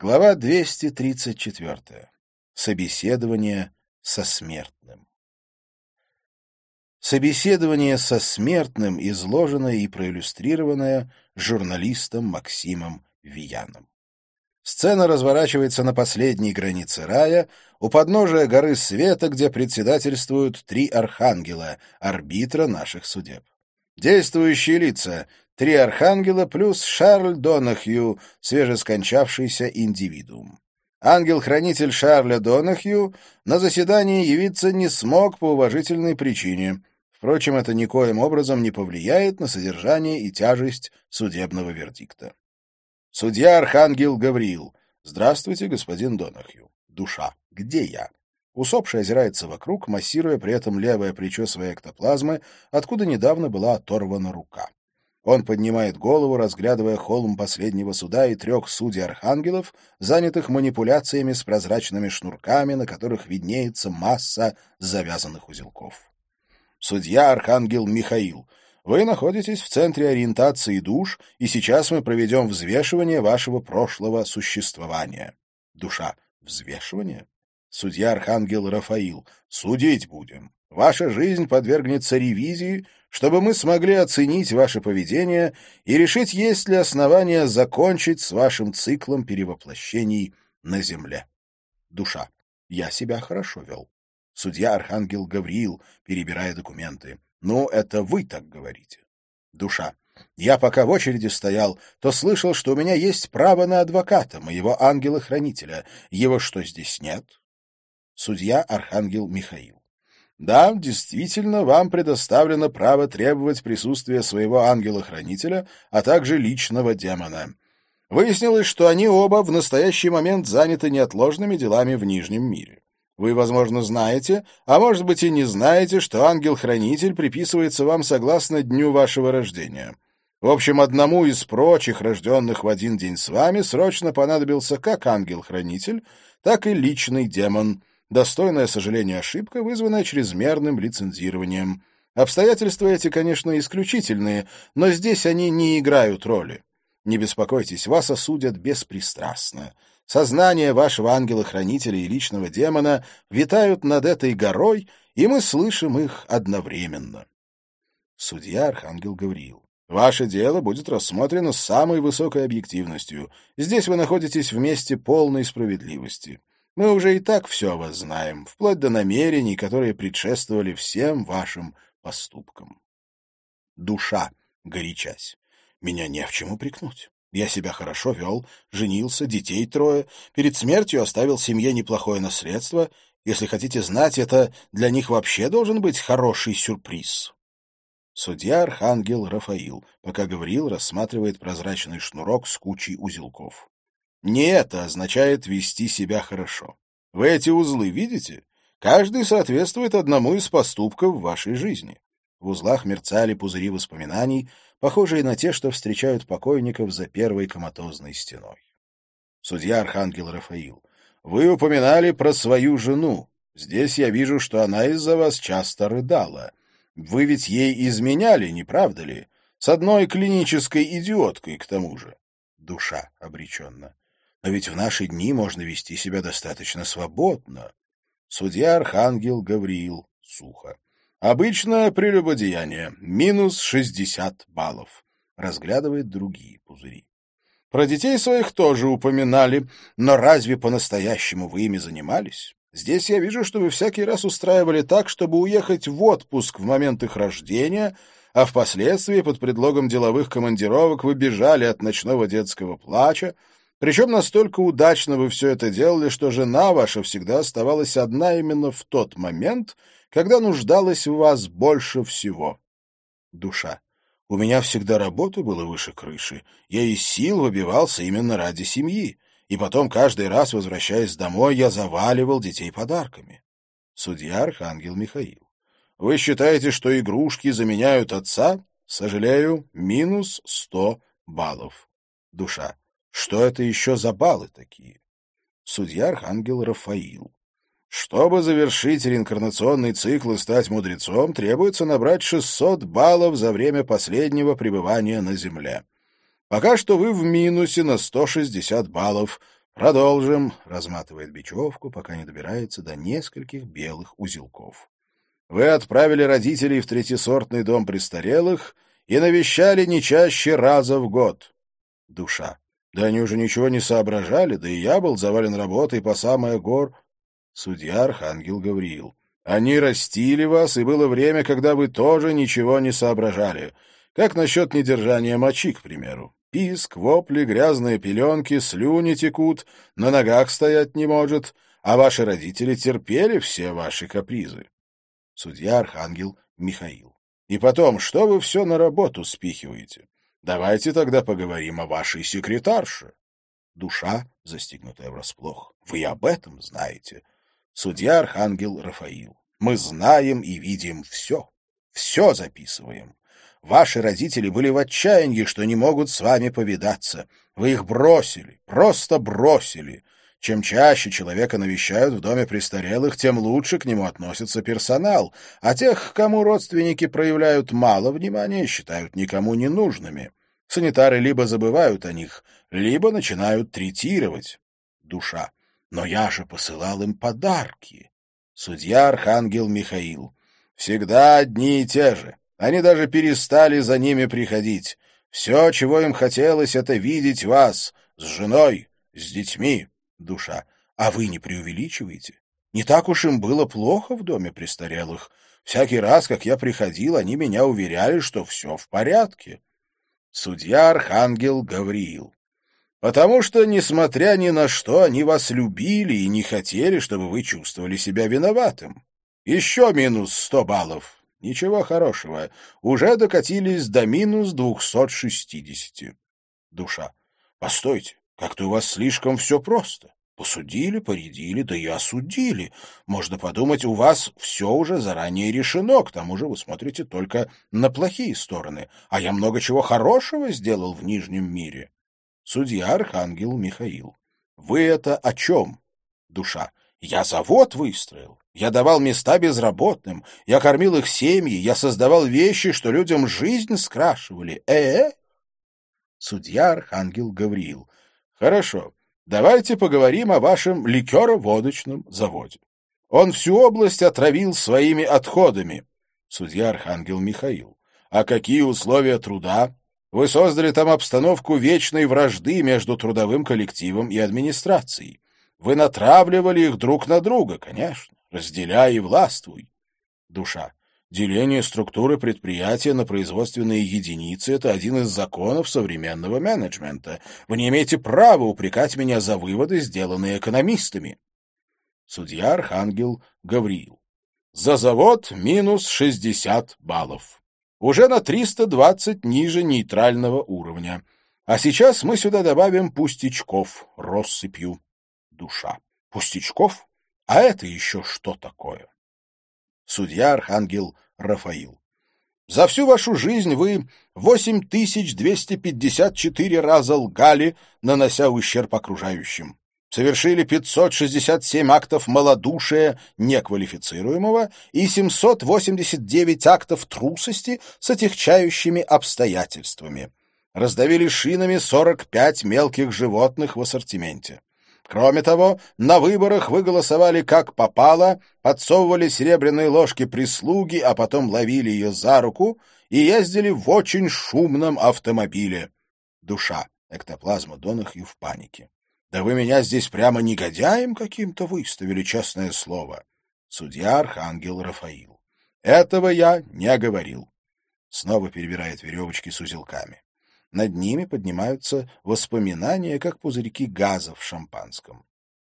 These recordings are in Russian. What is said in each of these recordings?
Глава 234. Собеседование со смертным. Собеседование со смертным изложено и проиллюстрированное журналистом Максимом Вияном. Сцена разворачивается на последней границе рая, у подножия горы света, где председательствуют три архангела, арбитра наших судеб. Действующие лица Три архангела плюс Шарль Донахью, свежескончавшийся индивидуум. Ангел-хранитель Шарля Донахью на заседании явиться не смог по уважительной причине. Впрочем, это никоим образом не повлияет на содержание и тяжесть судебного вердикта. Судья Архангел Гавриил. Здравствуйте, господин Донахью. Душа. Где я? Усопший озирается вокруг, массируя при этом левое плечо своей эктоплазмы, откуда недавно была оторвана рука. Он поднимает голову, разглядывая холм последнего суда и трех судей-архангелов, занятых манипуляциями с прозрачными шнурками, на которых виднеется масса завязанных узелков. Судья-архангел Михаил. Вы находитесь в центре ориентации душ, и сейчас мы проведем взвешивание вашего прошлого существования. Душа. Взвешивание? Судья-архангел Рафаил. Судить будем. Ваша жизнь подвергнется ревизии, чтобы мы смогли оценить ваше поведение и решить, есть ли основания закончить с вашим циклом перевоплощений на земле. Душа. Я себя хорошо вел. Судья Архангел Гавриил, перебирая документы. Ну, это вы так говорите. Душа. Я пока в очереди стоял, то слышал, что у меня есть право на адвоката, моего ангела-хранителя. Его что, здесь нет? Судья Архангел Михаил. Да, действительно, вам предоставлено право требовать присутствия своего ангела-хранителя, а также личного демона. Выяснилось, что они оба в настоящий момент заняты неотложными делами в Нижнем мире. Вы, возможно, знаете, а может быть и не знаете, что ангел-хранитель приписывается вам согласно дню вашего рождения. В общем, одному из прочих, рожденных в один день с вами, срочно понадобился как ангел-хранитель, так и личный демон — Достойная сожаления ошибка, вызванная чрезмерным лицензированием. Обстоятельства эти, конечно, исключительные, но здесь они не играют роли. Не беспокойтесь, вас осудят беспристрастно. Сознание вашего ангела-хранителя и личного демона витают над этой горой, и мы слышим их одновременно. Судья Архангел Гавриил. Ваше дело будет рассмотрено с самой высокой объективностью. Здесь вы находитесь в месте полной справедливости. Мы уже и так все о вас знаем, вплоть до намерений, которые предшествовали всем вашим поступкам. Душа, горячась, меня не в чем упрекнуть. Я себя хорошо вел, женился, детей трое, перед смертью оставил семье неплохое наследство. Если хотите знать, это для них вообще должен быть хороший сюрприз. Судья Архангел Рафаил, пока говорил, рассматривает прозрачный шнурок с кучей узелков. Не это означает вести себя хорошо. Вы эти узлы видите? Каждый соответствует одному из поступков в вашей жизни. В узлах мерцали пузыри воспоминаний, похожие на те, что встречают покойников за первой коматозной стеной. Судья Архангел Рафаил, вы упоминали про свою жену. Здесь я вижу, что она из-за вас часто рыдала. Вы ведь ей изменяли, не правда ли? С одной клинической идиоткой, к тому же. Душа обреченно. Но ведь в наши дни можно вести себя достаточно свободно. Судья Архангел Гавриил. Сухо. Обычное прелюбодеяние. Минус шестьдесят баллов. Разглядывает другие пузыри. Про детей своих тоже упоминали, но разве по-настоящему вы ими занимались? Здесь я вижу, что вы всякий раз устраивали так, чтобы уехать в отпуск в момент их рождения, а впоследствии под предлогом деловых командировок вы бежали от ночного детского плача, причем настолько удачно вы все это делали, что жена ваша всегда оставалась одна именно в тот момент, когда нуждалась в вас больше всего. Душа. У меня всегда работа была выше крыши. Я из сил выбивался именно ради семьи. И потом, каждый раз, возвращаясь домой, я заваливал детей подарками. Судья Архангел Михаил. Вы считаете, что игрушки заменяют отца? Сожалею, минус сто баллов. Душа. Что это еще за баллы такие? Судья Архангел Рафаил. Чтобы завершить реинкарнационный цикл и стать мудрецом, требуется набрать 600 баллов за время последнего пребывания на Земле. Пока что вы в минусе на 160 баллов. Продолжим, разматывает бечевку, пока не добирается до нескольких белых узелков. Вы отправили родителей в третисортный дом престарелых и навещали не чаще раза в год. Душа. Да они уже ничего не соображали, да и я был завален работой по самое гор. Судья Архангел Гавриил. Они растили вас, и было время, когда вы тоже ничего не соображали. Как насчет недержания мочи, к примеру? Писк, вопли, грязные пеленки, слюни текут, на ногах стоять не может, а ваши родители терпели все ваши капризы. Судья Архангел Михаил. И потом, что вы все на работу спихиваете? Давайте тогда поговорим о вашей секретарше. Душа, застигнутая врасплох. Вы об этом знаете. Судья Архангел Рафаил. Мы знаем и видим все. Все записываем. Ваши родители были в отчаянии, что не могут с вами повидаться. Вы их бросили, просто бросили. Чем чаще человека навещают в доме престарелых, тем лучше к нему относится персонал, а тех, кому родственники проявляют мало внимания, считают никому не нужными. Санитары либо забывают о них, либо начинают третировать. Душа. Но я же посылал им подарки. Судья Архангел Михаил. Всегда одни и те же. Они даже перестали за ними приходить. Все, чего им хотелось, это видеть вас с женой, с детьми. Душа. А вы не преувеличиваете? Не так уж им было плохо в доме престарелых. Всякий раз, как я приходил, они меня уверяли, что все в порядке. Судья Архангел Гавриил. Потому что, несмотря ни на что, они вас любили и не хотели, чтобы вы чувствовали себя виноватым. Еще минус сто баллов. Ничего хорошего. Уже докатились до минус двухсот шестидесяти. Душа. Постойте, как-то у вас слишком все просто. Посудили, поредили, да и осудили. Можно подумать, у вас все уже заранее решено, к тому же вы смотрите только на плохие стороны. А я много чего хорошего сделал в Нижнем мире. Судья Архангел Михаил. Вы это о чем? Душа. Я завод выстроил. Я давал места безработным. Я кормил их семьи. Я создавал вещи, что людям жизнь скрашивали. Э-э? Судья Архангел Гавриил. Хорошо. Давайте поговорим о вашем ликероводочном заводе. Он всю область отравил своими отходами. Судья Архангел Михаил. А какие условия труда? Вы создали там обстановку вечной вражды между трудовым коллективом и администрацией. Вы натравливали их друг на друга, конечно, разделяя и властвуй. Душа. Деление структуры предприятия на производственные единицы — это один из законов современного менеджмента. Вы не имеете права упрекать меня за выводы, сделанные экономистами. Судья Архангел Гавриил. За завод минус 60 баллов уже на 320 ниже нейтрального уровня. А сейчас мы сюда добавим пустячков россыпью. Душа. Пустячков? А это еще что такое? Судья Архангел Рафаил. За всю вашу жизнь вы 8254 раза лгали, нанося ущерб окружающим совершили 567 актов малодушия неквалифицируемого и 789 актов трусости с отягчающими обстоятельствами. Раздавили шинами 45 мелких животных в ассортименте. Кроме того, на выборах вы голосовали как попало, подсовывали серебряные ложки прислуги, а потом ловили ее за руку и ездили в очень шумном автомобиле. Душа. Эктоплазма Донахью в панике. Да вы меня здесь прямо негодяем каким-то выставили, честное слово. Судья Архангел Рафаил. Этого я не говорил. Снова перебирает веревочки с узелками. Над ними поднимаются воспоминания, как пузырьки газа в шампанском.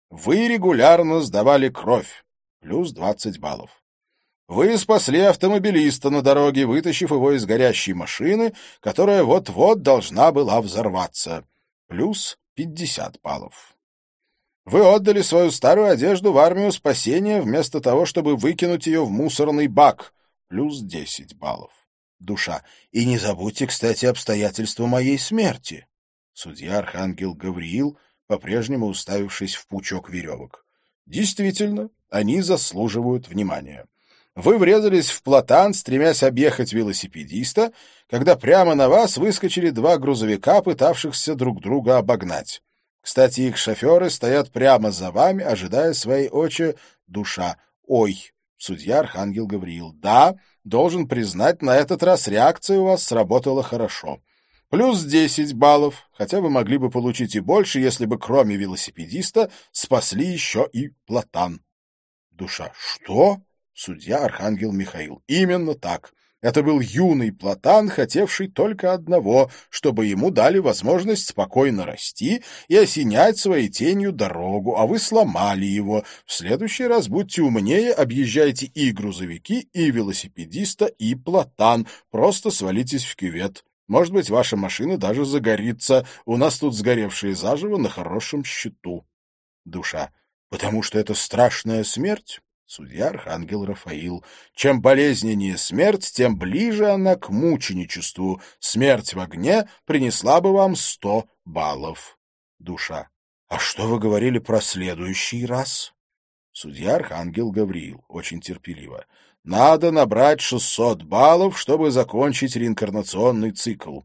Вы регулярно сдавали кровь. Плюс двадцать баллов. Вы спасли автомобилиста на дороге, вытащив его из горящей машины, которая вот-вот должна была взорваться. Плюс 50 баллов. Вы отдали свою старую одежду в армию спасения вместо того, чтобы выкинуть ее в мусорный бак. Плюс 10 баллов. Душа. И не забудьте, кстати, обстоятельства моей смерти. Судья Архангел Гавриил, по-прежнему уставившись в пучок веревок. Действительно, они заслуживают внимания. Вы врезались в платан, стремясь объехать велосипедиста, когда прямо на вас выскочили два грузовика, пытавшихся друг друга обогнать. Кстати, их шоферы стоят прямо за вами, ожидая своей очи душа. Ой, судья Архангел Гавриил. Да, должен признать, на этот раз реакция у вас сработала хорошо. Плюс 10 баллов, хотя вы могли бы получить и больше, если бы кроме велосипедиста спасли еще и платан. Душа. Что? Судья Архангел Михаил. Именно так. Это был юный платан, хотевший только одного, чтобы ему дали возможность спокойно расти и осенять своей тенью дорогу, а вы сломали его. В следующий раз будьте умнее, объезжайте и грузовики, и велосипедиста, и платан. Просто свалитесь в кювет. Может быть, ваша машина даже загорится. У нас тут сгоревшие заживо на хорошем счету. Душа. Потому что это страшная смерть? Судья Архангел Рафаил. Чем болезненнее смерть, тем ближе она к мученичеству. Смерть в огне принесла бы вам сто баллов. Душа. А что вы говорили про следующий раз? Судья Архангел Гавриил. Очень терпеливо. Надо набрать шестьсот баллов, чтобы закончить реинкарнационный цикл.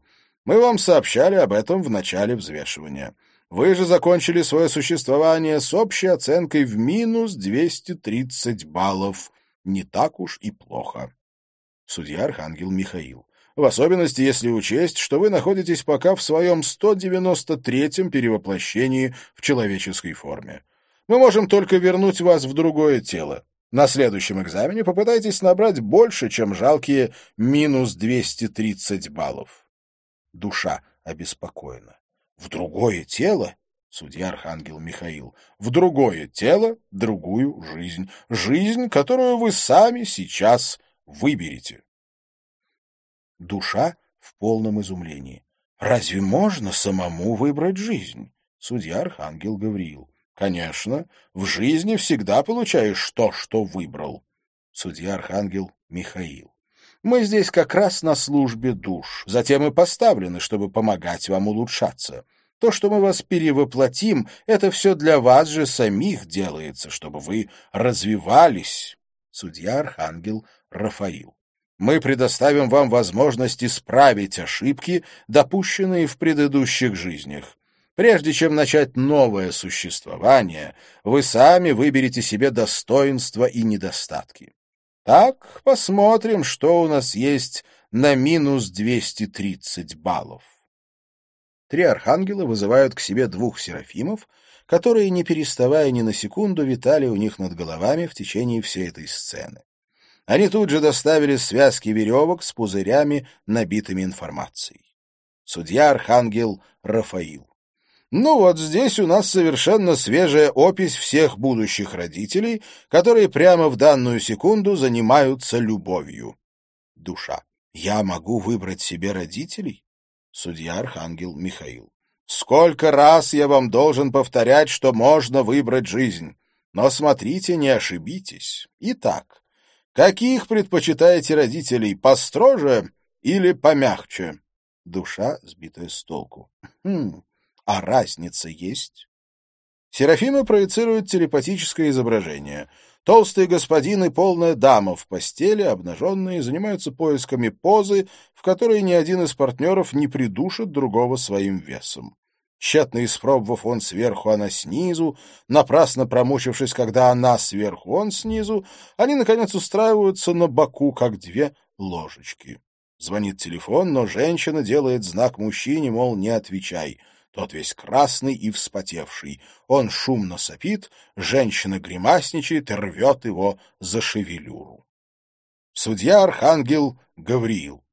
Мы вам сообщали об этом в начале взвешивания. Вы же закончили свое существование с общей оценкой в минус 230 баллов. Не так уж и плохо. Судья Архангел Михаил. В особенности, если учесть, что вы находитесь пока в своем 193-м перевоплощении в человеческой форме. Мы можем только вернуть вас в другое тело. На следующем экзамене попытайтесь набрать больше, чем жалкие минус 230 баллов. Душа обеспокоена в другое тело, судья Архангел Михаил, в другое тело, другую жизнь, жизнь, которую вы сами сейчас выберете. Душа в полном изумлении. Разве можно самому выбрать жизнь? Судья Архангел Гавриил. Конечно, в жизни всегда получаешь то, что выбрал. Судья Архангел Михаил. Мы здесь как раз на службе душ, затем и поставлены, чтобы помогать вам улучшаться. То, что мы вас перевоплотим, это все для вас же самих делается, чтобы вы развивались. Судья Архангел Рафаил. Мы предоставим вам возможность исправить ошибки, допущенные в предыдущих жизнях. Прежде чем начать новое существование, вы сами выберете себе достоинства и недостатки. Так, посмотрим, что у нас есть на минус 230 баллов. Три архангела вызывают к себе двух серафимов, которые, не переставая ни на секунду, витали у них над головами в течение всей этой сцены. Они тут же доставили связки веревок с пузырями, набитыми информацией. Судья-архангел Рафаил. Ну вот здесь у нас совершенно свежая опись всех будущих родителей, которые прямо в данную секунду занимаются любовью. Душа. Я могу выбрать себе родителей? Судья Архангел Михаил. Сколько раз я вам должен повторять, что можно выбрать жизнь? Но смотрите, не ошибитесь. Итак, каких предпочитаете родителей, построже или помягче? Душа, сбитая с толку. Хм, а разница есть? Серафимы проецируют телепатическое изображение. Толстые господин и полная дама в постели, обнаженные, занимаются поисками позы, в которой ни один из партнеров не придушит другого своим весом. Тщетно испробовав он сверху, она снизу, напрасно промучившись, когда она сверху, он снизу, они, наконец, устраиваются на боку, как две ложечки. Звонит телефон, но женщина делает знак мужчине, мол, не отвечай — тот весь красный и вспотевший. Он шумно сопит, женщина гримасничает и рвет его за шевелюру. Судья-архангел Гавриил.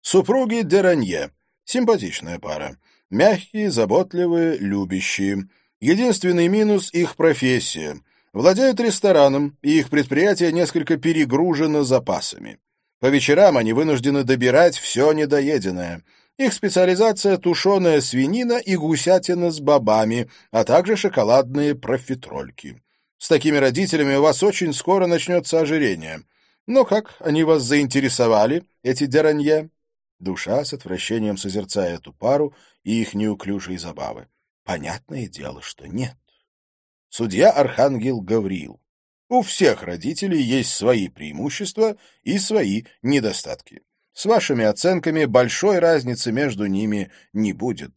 Супруги Деранье. Симпатичная пара. Мягкие, заботливые, любящие. Единственный минус — их профессия. Владеют рестораном, и их предприятие несколько перегружено запасами. По вечерам они вынуждены добирать все недоеденное — их специализация — тушеная свинина и гусятина с бобами, а также шоколадные профитрольки. С такими родителями у вас очень скоро начнется ожирение. Но как они вас заинтересовали, эти деранье? Душа с отвращением созерцая эту пару и их неуклюжие забавы. Понятное дело, что нет. Судья Архангел Гавриил. У всех родителей есть свои преимущества и свои недостатки. С вашими оценками большой разницы между ними не будет.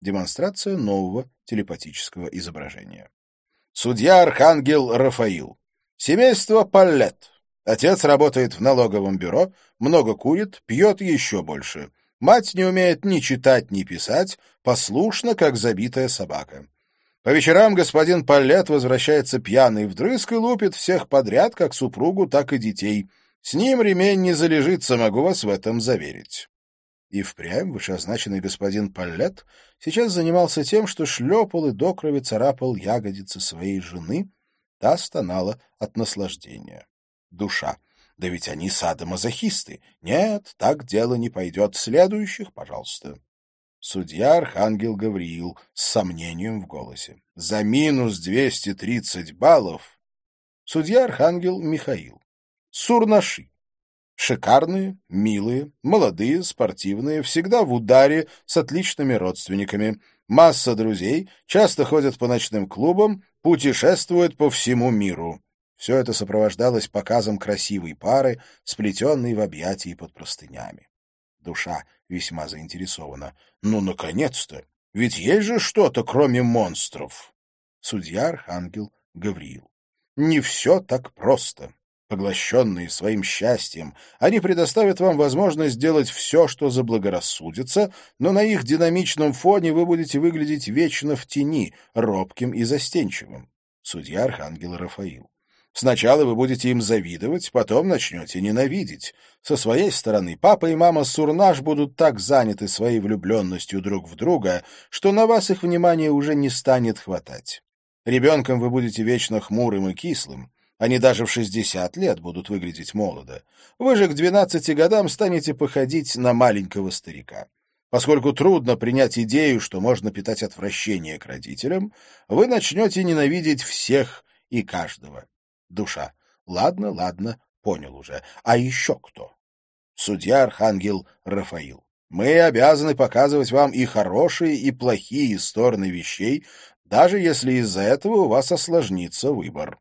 Демонстрация нового телепатического изображения. Судья Архангел Рафаил. Семейство Паллет. Отец работает в налоговом бюро, много курит, пьет еще больше. Мать не умеет ни читать, ни писать, послушна, как забитая собака. По вечерам господин Паллет возвращается пьяный вдрызг и лупит всех подряд, как супругу, так и детей. С ним ремень не залежится, могу вас в этом заверить. И впрямь вышеозначенный господин Паллет сейчас занимался тем, что шлепал и до крови царапал ягодицы своей жены, та стонала от наслаждения. Душа. Да ведь они садомазохисты. Нет, так дело не пойдет. Следующих, пожалуйста. Судья Архангел Гавриил с сомнением в голосе. За минус 230 баллов. Судья Архангел Михаил. Сурнаши. Шикарные, милые, молодые, спортивные, всегда в ударе, с отличными родственниками. Масса друзей, часто ходят по ночным клубам, путешествуют по всему миру. Все это сопровождалось показом красивой пары, сплетенной в объятии под простынями. Душа весьма заинтересована. «Ну, наконец-то! Ведь есть же что-то, кроме монстров!» Судья Архангел Гавриил. «Не все так просто. Поглощенные своим счастьем, они предоставят вам возможность сделать все, что заблагорассудится, но на их динамичном фоне вы будете выглядеть вечно в тени, робким и застенчивым. Судья Архангел Рафаил. Сначала вы будете им завидовать, потом начнете ненавидеть. Со своей стороны, папа и мама Сурнаш будут так заняты своей влюбленностью друг в друга, что на вас их внимание уже не станет хватать. Ребенком вы будете вечно хмурым и кислым. Они даже в 60 лет будут выглядеть молодо. Вы же к 12 годам станете походить на маленького старика. Поскольку трудно принять идею, что можно питать отвращение к родителям, вы начнете ненавидеть всех и каждого. Душа. Ладно, ладно, понял уже. А еще кто? Судья Архангел Рафаил. Мы обязаны показывать вам и хорошие, и плохие стороны вещей, даже если из-за этого у вас осложнится выбор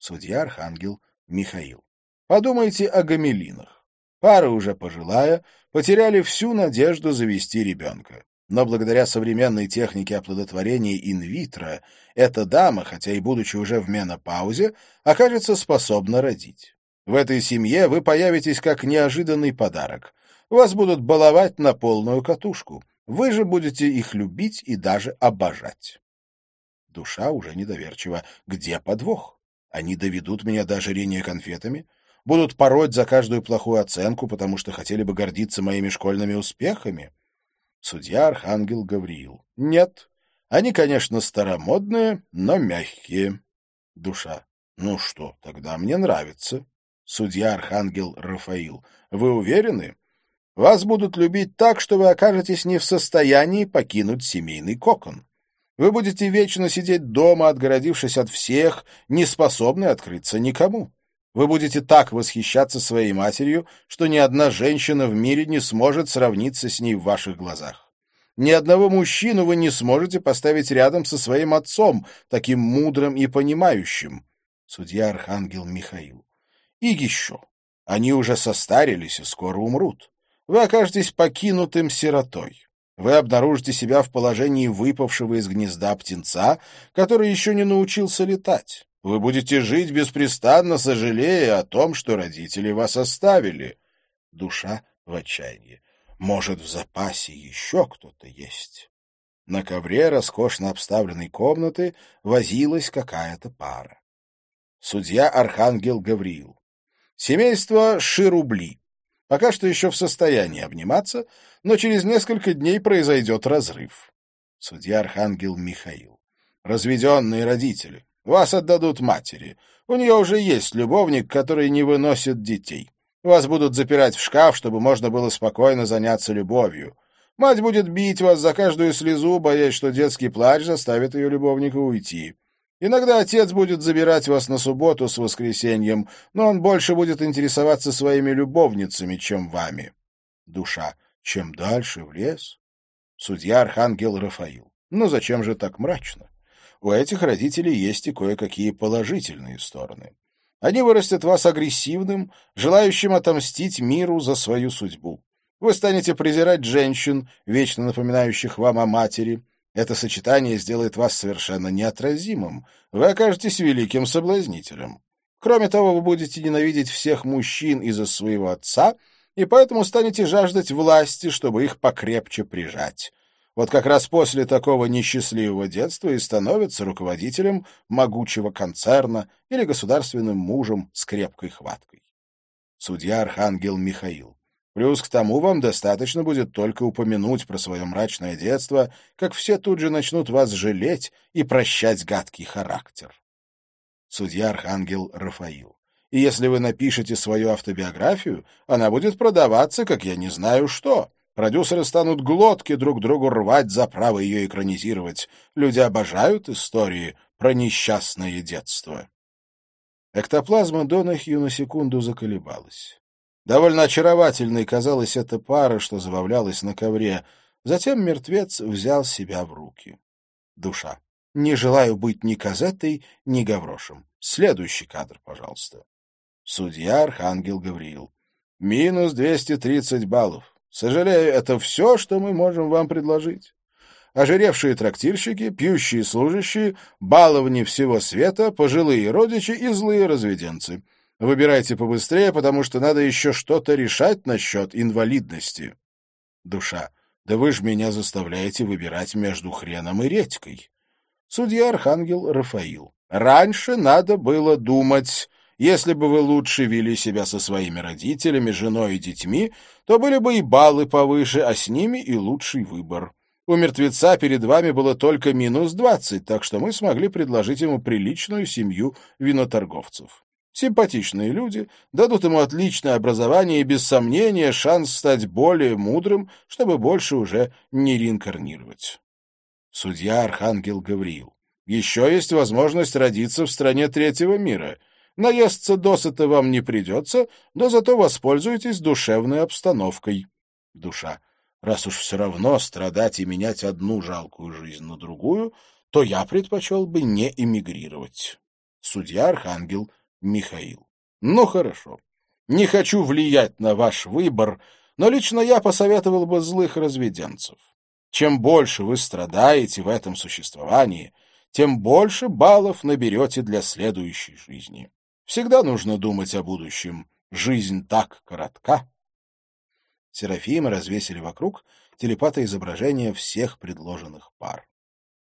судья Архангел Михаил. Подумайте о гамелинах. Пара уже пожилая, потеряли всю надежду завести ребенка. Но благодаря современной технике оплодотворения инвитро эта дама, хотя и будучи уже в менопаузе, окажется способна родить. В этой семье вы появитесь как неожиданный подарок. Вас будут баловать на полную катушку. Вы же будете их любить и даже обожать. Душа уже недоверчива. Где подвох? Они доведут меня до ожирения конфетами, будут пороть за каждую плохую оценку, потому что хотели бы гордиться моими школьными успехами. Судья Архангел Гавриил. Нет, они, конечно, старомодные, но мягкие. Душа. Ну что, тогда мне нравится. Судья Архангел Рафаил. Вы уверены? Вас будут любить так, что вы окажетесь не в состоянии покинуть семейный кокон. Вы будете вечно сидеть дома, отгородившись от всех, не способны открыться никому. Вы будете так восхищаться своей матерью, что ни одна женщина в мире не сможет сравниться с ней в ваших глазах. Ни одного мужчину вы не сможете поставить рядом со своим отцом, таким мудрым и понимающим. Судья Архангел Михаил. И еще. Они уже состарились и скоро умрут. Вы окажетесь покинутым сиротой вы обнаружите себя в положении выпавшего из гнезда птенца, который еще не научился летать. Вы будете жить беспрестанно, сожалея о том, что родители вас оставили. Душа в отчаянии. Может, в запасе еще кто-то есть? На ковре роскошно обставленной комнаты возилась какая-то пара. Судья Архангел Гавриил. Семейство Ширубли. Пока что еще в состоянии обниматься, но через несколько дней произойдет разрыв. Судья Архангел Михаил. Разведенные родители. Вас отдадут матери. У нее уже есть любовник, который не выносит детей. Вас будут запирать в шкаф, чтобы можно было спокойно заняться любовью. Мать будет бить вас за каждую слезу, боясь, что детский плач заставит ее любовника уйти. Иногда отец будет забирать вас на субботу с воскресеньем, но он больше будет интересоваться своими любовницами, чем вами. Душа. Чем дальше в лес. Судья Архангел Рафаил. Ну зачем же так мрачно? У этих родителей есть и кое-какие положительные стороны. Они вырастят вас агрессивным, желающим отомстить миру за свою судьбу. Вы станете презирать женщин, вечно напоминающих вам о матери. Это сочетание сделает вас совершенно неотразимым. Вы окажетесь великим соблазнителем. Кроме того, вы будете ненавидеть всех мужчин из-за своего отца и поэтому станете жаждать власти, чтобы их покрепче прижать. Вот как раз после такого несчастливого детства и становится руководителем могучего концерна или государственным мужем с крепкой хваткой. Судья Архангел Михаил. Плюс к тому вам достаточно будет только упомянуть про свое мрачное детство, как все тут же начнут вас жалеть и прощать гадкий характер. Судья Архангел Рафаил. И если вы напишете свою автобиографию, она будет продаваться, как я не знаю что. Продюсеры станут глотки друг другу рвать за право ее экранизировать. Люди обожают истории про несчастное детство. Эктоплазма Донахью на секунду заколебалась. Довольно очаровательной казалась эта пара, что забавлялась на ковре. Затем мертвец взял себя в руки. Душа. Не желаю быть ни Казеттой, ни Гаврошем. Следующий кадр, пожалуйста. Судья Архангел Гавриил. Минус 230 баллов. Сожалею, это все, что мы можем вам предложить. Ожиревшие трактирщики, пьющие служащие, баловни всего света, пожилые родичи и злые разведенцы — Выбирайте побыстрее, потому что надо еще что-то решать насчет инвалидности. Душа. Да вы ж меня заставляете выбирать между хреном и редькой. Судья Архангел Рафаил. Раньше надо было думать. Если бы вы лучше вели себя со своими родителями, женой и детьми, то были бы и баллы повыше, а с ними и лучший выбор. У мертвеца перед вами было только минус двадцать, так что мы смогли предложить ему приличную семью виноторговцев. Симпатичные люди дадут ему отличное образование и, без сомнения, шанс стать более мудрым, чтобы больше уже не реинкарнировать. Судья Архангел Гавриил. Еще есть возможность родиться в стране третьего мира. Наесться досыта вам не придется, но зато воспользуйтесь душевной обстановкой. Душа. Раз уж все равно страдать и менять одну жалкую жизнь на другую, то я предпочел бы не эмигрировать. Судья Архангел Михаил. Ну, хорошо. Не хочу влиять на ваш выбор, но лично я посоветовал бы злых разведенцев. Чем больше вы страдаете в этом существовании, тем больше баллов наберете для следующей жизни. Всегда нужно думать о будущем. Жизнь так коротка. Серафимы развесили вокруг телепата изображения всех предложенных пар.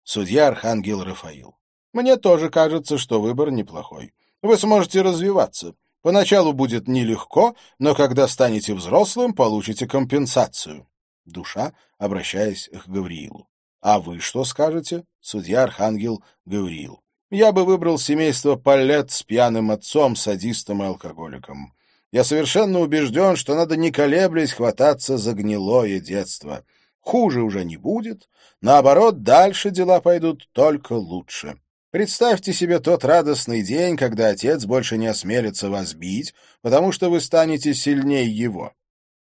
Судья Архангел Рафаил. Мне тоже кажется, что выбор неплохой. Вы сможете развиваться. Поначалу будет нелегко, но когда станете взрослым, получите компенсацию. Душа, обращаясь к Гавриилу. А вы что скажете? Судья Архангел Гавриил. Я бы выбрал семейство Палет с пьяным отцом, садистом и алкоголиком. Я совершенно убежден, что надо не колеблясь хвататься за гнилое детство. Хуже уже не будет. Наоборот, дальше дела пойдут только лучше. Представьте себе тот радостный день, когда отец больше не осмелится вас бить, потому что вы станете сильнее его.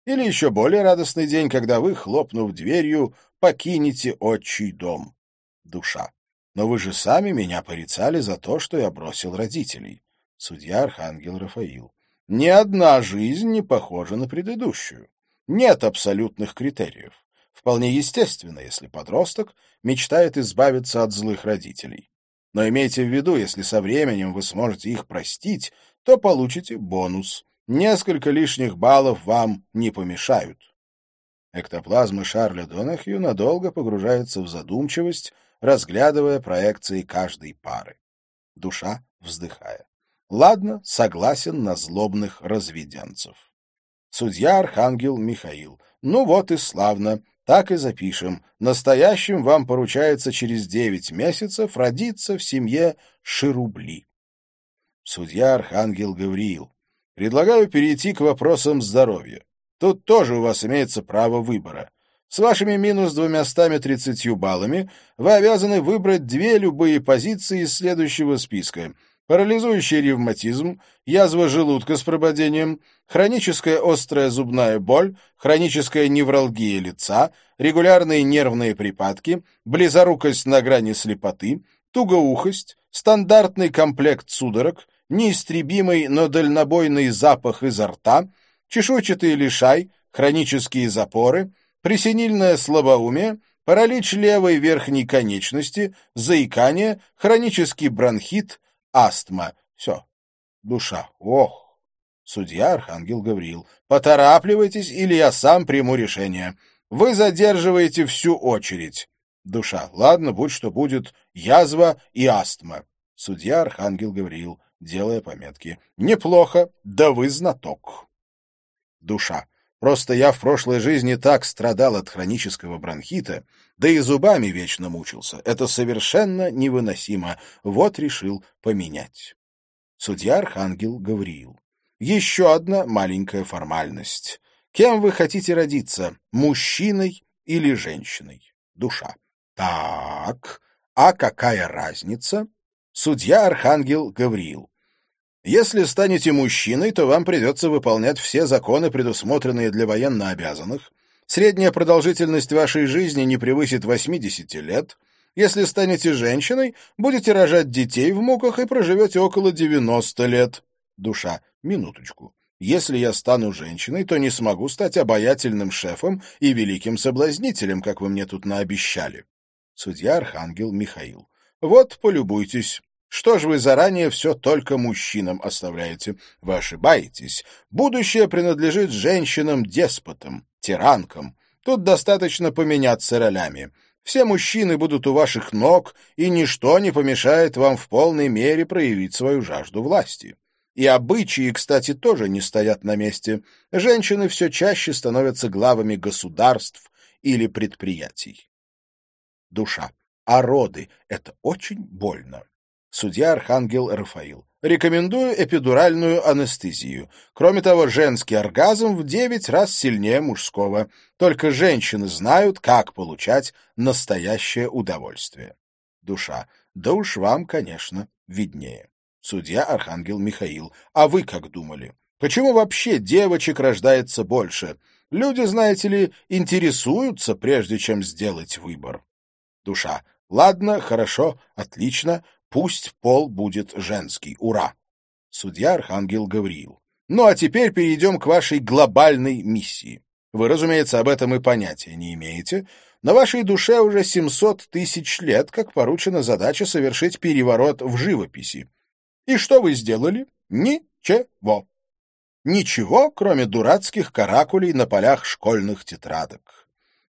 Или еще более радостный день, когда вы, хлопнув дверью, покинете отчий дом. Душа. Но вы же сами меня порицали за то, что я бросил родителей. Судья Архангел Рафаил. Ни одна жизнь не похожа на предыдущую. Нет абсолютных критериев. Вполне естественно, если подросток мечтает избавиться от злых родителей. Но имейте в виду, если со временем вы сможете их простить, то получите бонус. Несколько лишних баллов вам не помешают. Эктоплазма Шарля Донахью надолго погружается в задумчивость, разглядывая проекции каждой пары. Душа вздыхая. Ладно, согласен на злобных разведенцев. Судья Архангел Михаил. Ну вот и славно. Так и запишем. Настоящим вам поручается через девять месяцев родиться в семье Ширубли. Судья Архангел Гавриил. Предлагаю перейти к вопросам здоровья. Тут тоже у вас имеется право выбора. С вашими минус двумястами тридцатью баллами вы обязаны выбрать две любые позиции из следующего списка — парализующий ревматизм, язва желудка с прободением, хроническая острая зубная боль, хроническая невралгия лица, регулярные нервные припадки, близорукость на грани слепоты, тугоухость, стандартный комплект судорог, неистребимый, но дальнобойный запах изо рта, чешуйчатый лишай, хронические запоры, пресенильное слабоумие, паралич левой верхней конечности, заикание, хронический бронхит, астма. Все. Душа. Ох. Судья Архангел Гавриил. Поторапливайтесь, или я сам приму решение. Вы задерживаете всю очередь. Душа. Ладно, будь что будет. Язва и астма. Судья Архангел Гавриил, делая пометки. Неплохо, да вы знаток. Душа. Просто я в прошлой жизни так страдал от хронического бронхита, да и зубами вечно мучился. Это совершенно невыносимо. Вот решил поменять. Судья Архангел Гавриил. Еще одна маленькая формальность. Кем вы хотите родиться, мужчиной или женщиной? Душа. Так, а какая разница? Судья Архангел Гавриил. Если станете мужчиной, то вам придется выполнять все законы, предусмотренные для военнообязанных. Средняя продолжительность вашей жизни не превысит 80 лет. Если станете женщиной, будете рожать детей в муках и проживете около 90 лет. Душа. Минуточку. Если я стану женщиной, то не смогу стать обаятельным шефом и великим соблазнителем, как вы мне тут наобещали. Судья Архангел Михаил. Вот, полюбуйтесь. Что ж вы заранее все только мужчинам оставляете? Вы ошибаетесь. Будущее принадлежит женщинам-деспотам, тиранкам. Тут достаточно поменяться ролями. Все мужчины будут у ваших ног, и ничто не помешает вам в полной мере проявить свою жажду власти. И обычаи, кстати, тоже не стоят на месте. Женщины все чаще становятся главами государств или предприятий. Душа. А роды — это очень больно. Судья Архангел Рафаил. Рекомендую эпидуральную анестезию. Кроме того, женский оргазм в девять раз сильнее мужского. Только женщины знают, как получать настоящее удовольствие. Душа. Да уж вам, конечно, виднее. Судья Архангел Михаил. А вы как думали? Почему вообще девочек рождается больше? Люди, знаете ли, интересуются, прежде чем сделать выбор. Душа. Ладно, хорошо, отлично. Пусть пол будет женский. Ура! Судья Архангел Гавриил. Ну а теперь перейдем к вашей глобальной миссии. Вы, разумеется, об этом и понятия не имеете. На вашей душе уже 700 тысяч лет, как поручена задача совершить переворот в живописи. И что вы сделали? Ничего. Ничего, кроме дурацких каракулей на полях школьных тетрадок.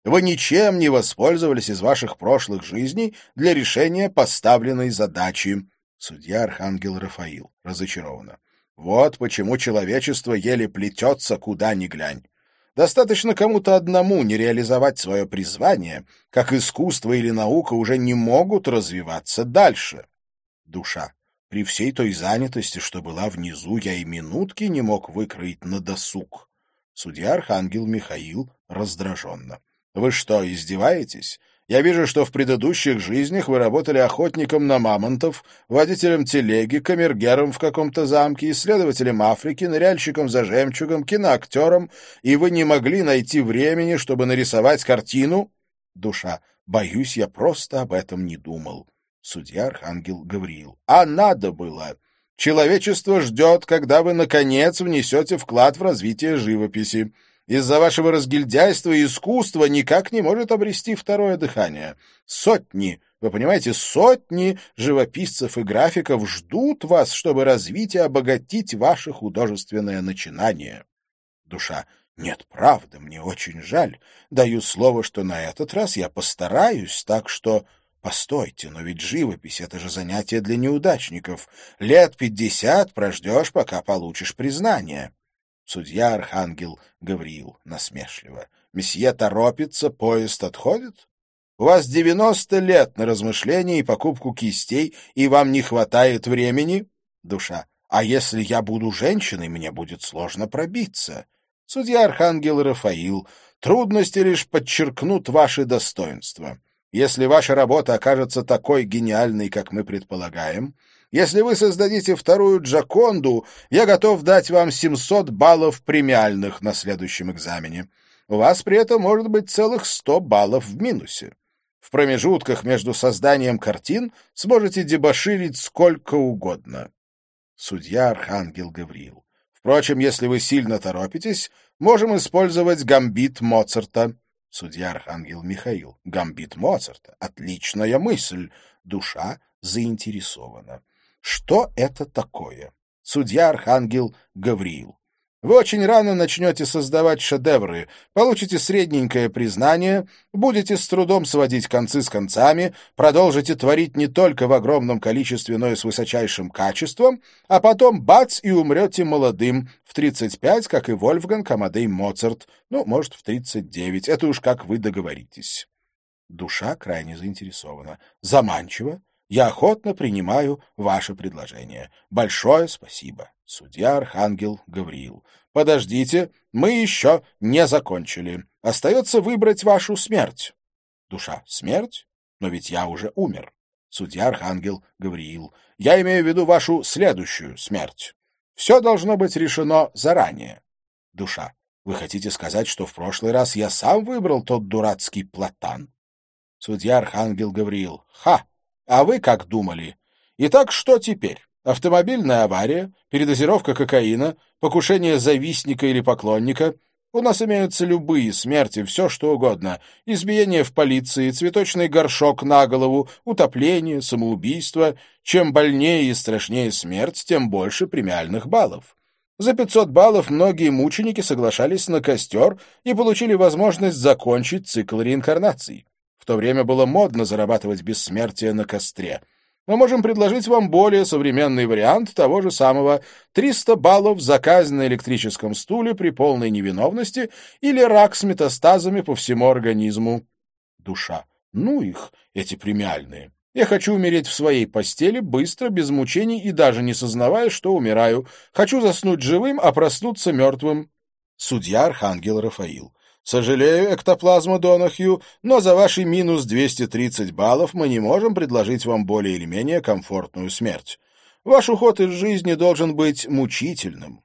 Вы ничем не воспользовались из ваших прошлых жизней для решения поставленной задачи. Судья Архангел Рафаил разочарованно. Вот почему человечество еле плетется, куда ни глянь. Достаточно кому-то одному не реализовать свое призвание, как искусство или наука уже не могут развиваться дальше. Душа. При всей той занятости, что была внизу, я и минутки не мог выкроить на досуг. Судья Архангел Михаил раздраженно. Вы что, издеваетесь? Я вижу, что в предыдущих жизнях вы работали охотником на мамонтов, водителем телеги, камергером в каком-то замке, исследователем Африки, ныряльщиком за жемчугом, киноактером, и вы не могли найти времени, чтобы нарисовать картину? Душа. Боюсь, я просто об этом не думал. Судья Архангел Гавриил. А надо было. Человечество ждет, когда вы, наконец, внесете вклад в развитие живописи из-за вашего разгильдяйства и искусства никак не может обрести второе дыхание. Сотни, вы понимаете, сотни живописцев и графиков ждут вас, чтобы развить и обогатить ваше художественное начинание. Душа. Нет, правда, мне очень жаль. Даю слово, что на этот раз я постараюсь, так что... Постойте, но ведь живопись — это же занятие для неудачников. Лет пятьдесят прождешь, пока получишь признание. Судья Архангел Гавриил насмешливо. «Месье торопится, поезд отходит? У вас девяносто лет на размышление и покупку кистей, и вам не хватает времени?» Душа. «А если я буду женщиной, мне будет сложно пробиться». Судья Архангел Рафаил. «Трудности лишь подчеркнут ваши достоинства. Если ваша работа окажется такой гениальной, как мы предполагаем, если вы создадите вторую Джаконду, я готов дать вам 700 баллов премиальных на следующем экзамене. У вас при этом может быть целых 100 баллов в минусе. В промежутках между созданием картин сможете дебоширить сколько угодно. Судья Архангел Гавриил. Впрочем, если вы сильно торопитесь, можем использовать гамбит Моцарта. Судья Архангел Михаил. Гамбит Моцарта. Отличная мысль. Душа заинтересована. Что это такое? Судья Архангел Гавриил. Вы очень рано начнете создавать шедевры, получите средненькое признание, будете с трудом сводить концы с концами, продолжите творить не только в огромном количестве, но и с высочайшим качеством, а потом бац и умрете молодым, в 35, как и Вольфганг Амадей Моцарт, ну, может, в 39, это уж как вы договоритесь. Душа крайне заинтересована. Заманчиво. Я охотно принимаю ваше предложение. Большое спасибо. Судья Архангел Гавриил. Подождите, мы еще не закончили. Остается выбрать вашу смерть. Душа. Смерть? Но ведь я уже умер. Судья Архангел Гавриил. Я имею в виду вашу следующую смерть. Все должно быть решено заранее. Душа. Вы хотите сказать, что в прошлый раз я сам выбрал тот дурацкий платан? Судья Архангел Гавриил. Ха! А вы как думали? Итак, что теперь? Автомобильная авария, передозировка кокаина, покушение завистника или поклонника. У нас имеются любые смерти, все что угодно. Избиение в полиции, цветочный горшок на голову, утопление, самоубийство. Чем больнее и страшнее смерть, тем больше премиальных баллов. За 500 баллов многие мученики соглашались на костер и получили возможность закончить цикл реинкарнаций. То время было модно зарабатывать бессмертие на костре — мы можем предложить вам более современный вариант того же самого 300 баллов за казнь на электрическом стуле при полной невиновности или рак с метастазами по всему организму. Душа. Ну их, эти премиальные. Я хочу умереть в своей постели, быстро, без мучений и даже не сознавая, что умираю. Хочу заснуть живым, а проснуться мертвым. Судья Архангел Рафаил. Сожалею, эктоплазма Донахью, но за ваши минус 230 баллов мы не можем предложить вам более или менее комфортную смерть. Ваш уход из жизни должен быть мучительным.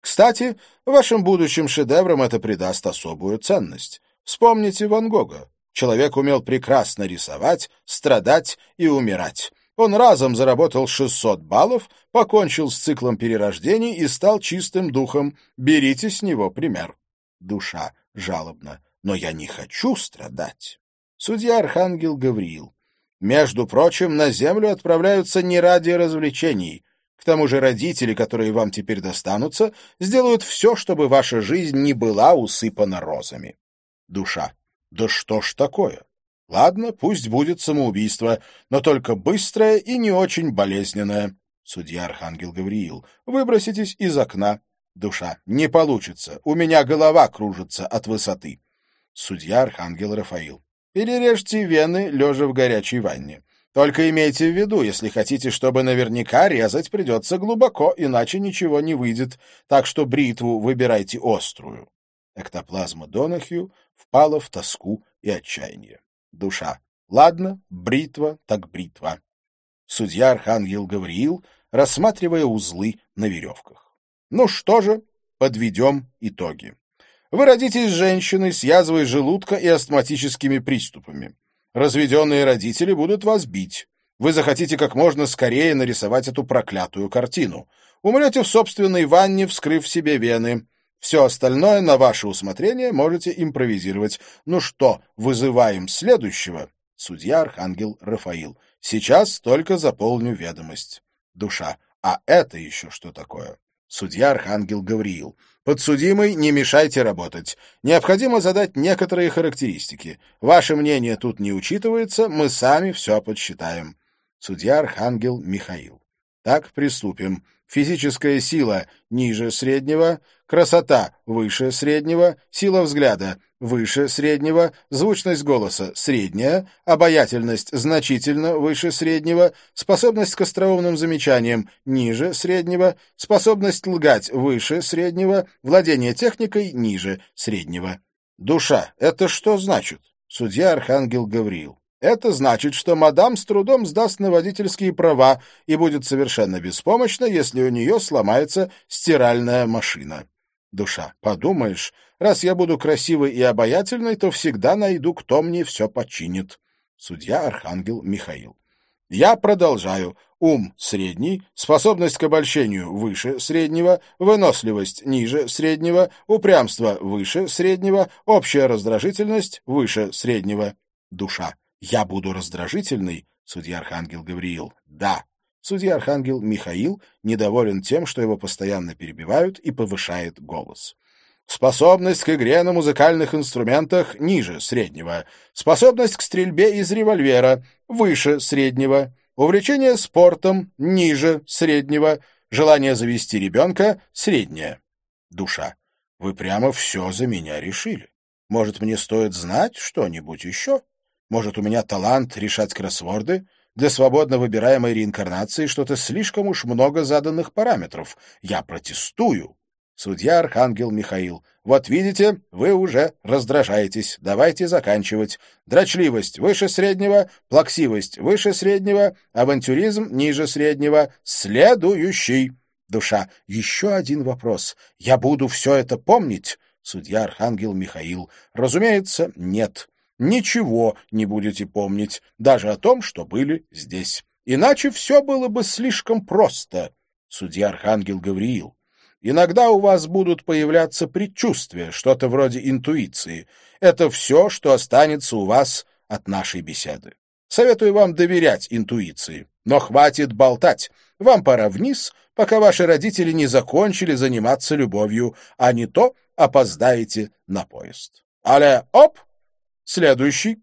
Кстати, вашим будущим шедеврам это придаст особую ценность. Вспомните Ван Гога. Человек умел прекрасно рисовать, страдать и умирать. Он разом заработал 600 баллов, покончил с циклом перерождений и стал чистым духом. Берите с него пример. Душа жалобно. «Но я не хочу страдать». Судья Архангел Гавриил. «Между прочим, на землю отправляются не ради развлечений. К тому же родители, которые вам теперь достанутся, сделают все, чтобы ваша жизнь не была усыпана розами». Душа. «Да что ж такое?» Ладно, пусть будет самоубийство, но только быстрое и не очень болезненное. Судья Архангел Гавриил. Выброситесь из окна. Душа. Не получится. У меня голова кружится от высоты. Судья Архангел Рафаил. Перережьте вены, лежа в горячей ванне. Только имейте в виду, если хотите, чтобы наверняка резать придется глубоко, иначе ничего не выйдет. Так что бритву выбирайте острую. Эктоплазма Донахью впала в тоску и отчаяние. Душа. Ладно, бритва так бритва. Судья Архангел Гавриил, рассматривая узлы на веревках. Ну что же, подведем итоги. Вы родитесь женщиной с язвой желудка и астматическими приступами. Разведенные родители будут вас бить. Вы захотите как можно скорее нарисовать эту проклятую картину. Умрете в собственной ванне, вскрыв себе вены. Все остальное на ваше усмотрение можете импровизировать. Ну что, вызываем следующего? Судья Архангел Рафаил. Сейчас только заполню ведомость. Душа. А это еще что такое? Судья Архангел Гавриил. Подсудимый, не мешайте работать. Необходимо задать некоторые характеристики. Ваше мнение тут не учитывается, мы сами все подсчитаем. Судья Архангел Михаил. Так, приступим. Физическая сила ниже среднего, красота выше среднего, сила взгляда выше среднего, звучность голоса средняя, обаятельность значительно выше среднего, способность к остроумным замечаниям ниже среднего, способность лгать выше среднего, владение техникой ниже среднего. Душа — это что значит? Судья Архангел Гавриил. Это значит, что мадам с трудом сдаст на водительские права и будет совершенно беспомощна, если у нее сломается стиральная машина. Душа, подумаешь, раз я буду красивой и обаятельной, то всегда найду, кто мне все починит. Судья Архангел Михаил. Я продолжаю. Ум средний, способность к обольщению выше среднего, выносливость ниже среднего, упрямство выше среднего, общая раздражительность выше среднего. Душа. Я буду раздражительный? Судья Архангел Гавриил. Да. Судья Архангел Михаил недоволен тем, что его постоянно перебивают и повышает голос. Способность к игре на музыкальных инструментах ниже среднего. Способность к стрельбе из револьвера выше среднего. Увлечение спортом ниже среднего. Желание завести ребенка среднее. Душа. Вы прямо все за меня решили. Может, мне стоит знать что-нибудь еще? Может, у меня талант решать кроссворды? Для свободно выбираемой реинкарнации что-то слишком уж много заданных параметров. Я протестую. Судья Архангел Михаил. Вот видите, вы уже раздражаетесь. Давайте заканчивать. Дрочливость выше среднего, плаксивость выше среднего, авантюризм ниже среднего. Следующий. Душа. Еще один вопрос. Я буду все это помнить? Судья Архангел Михаил. Разумеется, нет. Ничего не будете помнить, даже о том, что были здесь. Иначе все было бы слишком просто. Судья Архангел Гавриил. Иногда у вас будут появляться предчувствия, что-то вроде интуиции. Это все, что останется у вас от нашей беседы. Советую вам доверять интуиции. Но хватит болтать. Вам пора вниз, пока ваши родители не закончили заниматься любовью, а не то опоздаете на поезд. Але оп! Следующий.